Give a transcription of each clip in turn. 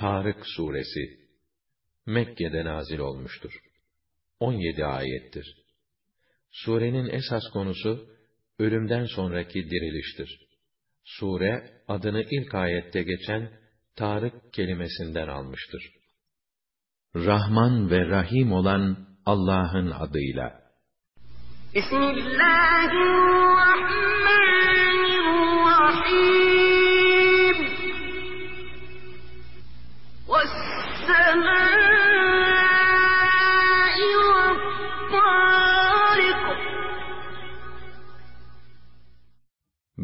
Tarık suresi Mekke'de nazil olmuştur. 17 ayettir. Surenin esas konusu ölümden sonraki diriliştir. Sure adını ilk ayette geçen Tarık kelimesinden almıştır. Rahman ve Rahim olan Allah'ın adıyla. Bismillahirrahmanirrahim.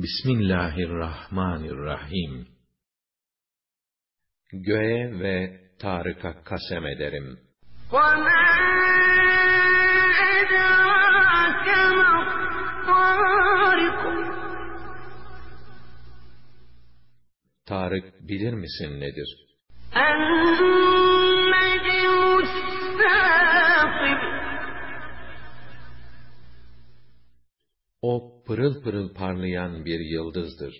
Bismillahirrahmanirrahim. Göğe ve Tarık'a kasem ederim. Tarık bilir misin nedir? O pırıl pırıl parlayan bir yıldızdır.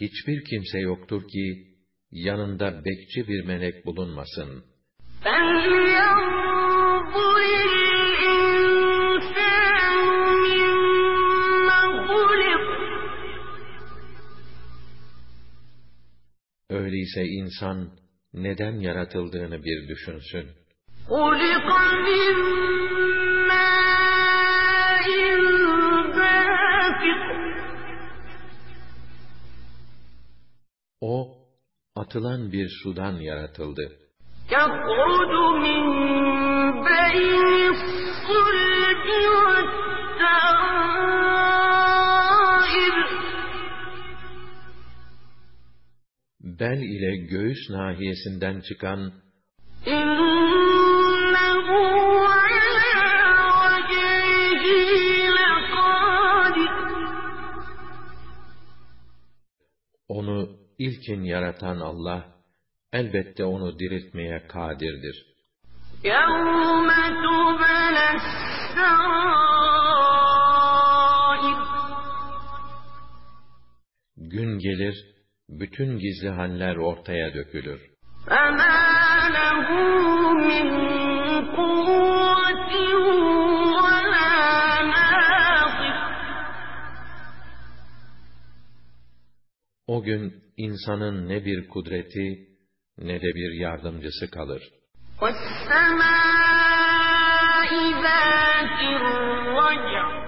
Hiçbir kimse yoktur ki yanında bekçi bir melek bulunmasın. Öyleyse insan neden yaratıldığını bir düşünsün. خُلِقَ مِن مَّاءٍ دَافِقٍ O, atılan bir sudan yaratıldı. يَخْرُجُ مِن بَيْنِ الصُّلْبِ وَالتَّرَائِبِ Bel ile göğüs nahiyesinden çıkan إِنَّهُ عَلَىٰ وَجْهِهِ لَقَادِرٌ onu ilkin yaratan Allah, elbette onu diriltmeye kadirdir. يَوْمَ تُبْلَى السَّرَائِرُ Gün gelir, bütün gizli haller ortaya dökülür. فَمَا لَهُ مِن قُوَّةٍ وَلَا نَاصِرٍ O gün insanın ne bir kudreti ne de bir yardımcısı kalır. وَالسَّمَاءِ ذَاتِ الرَّجْعِ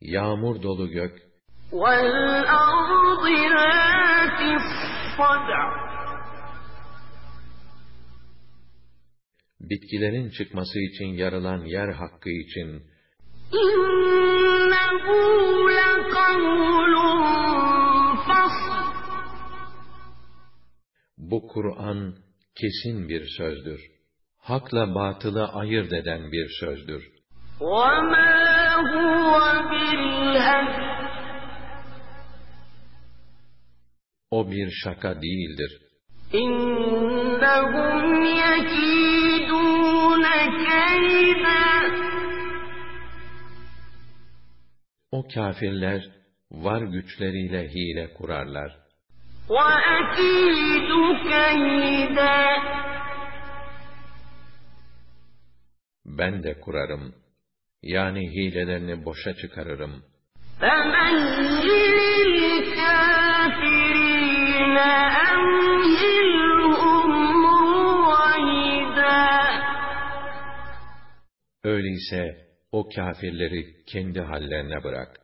Yağmur dolu gök, وَالْأَرْضِ ذَاتِ الصَّدْعِ bitkilerin çıkması için yarılan yer hakkı için إِنَّهُ لَقَوْلٌ فَصْلٌ bu Kur'an kesin bir sözdür. Hakla batılı ayırt eden bir sözdür. وَمَا هُوَ O bir şaka değildir. إِنَّهُمْ يَكِيدُونَ كَيْدًا O kâfirler var güçleriyle hile kurarlar. وَأَكِيدُ كَيْدًا Ben de kurarım. Yani hilelerini boşa çıkarırım. فَمَهِّلِ Öyleyse o kâfirleri kendi hallerine bırak.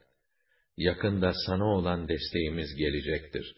Yakında sana olan desteğimiz gelecektir.